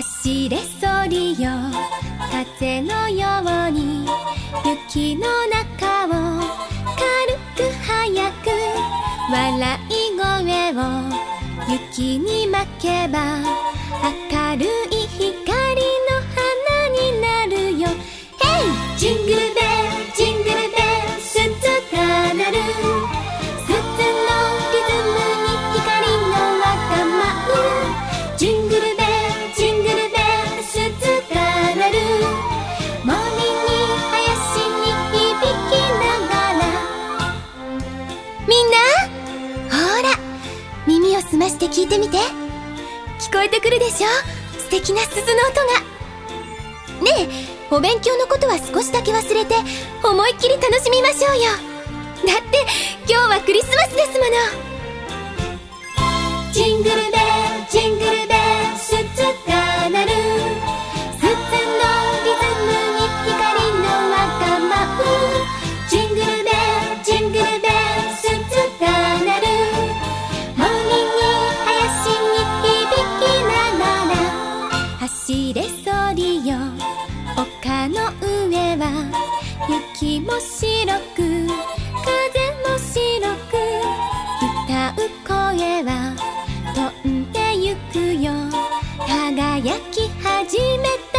走れそりよ。風のように雪の中を軽く早く笑い声を雪に巻けばを澄まして聞いてみて。聞こえてくるでしょ？素敵な鈴の音が。ねえお勉強のことは少しだけ忘れて思いっきり楽しみましょうよ。だって今日はクリスマスですもの。は雪も白く風も白く歌う声は飛んでゆくよ。輝き始めた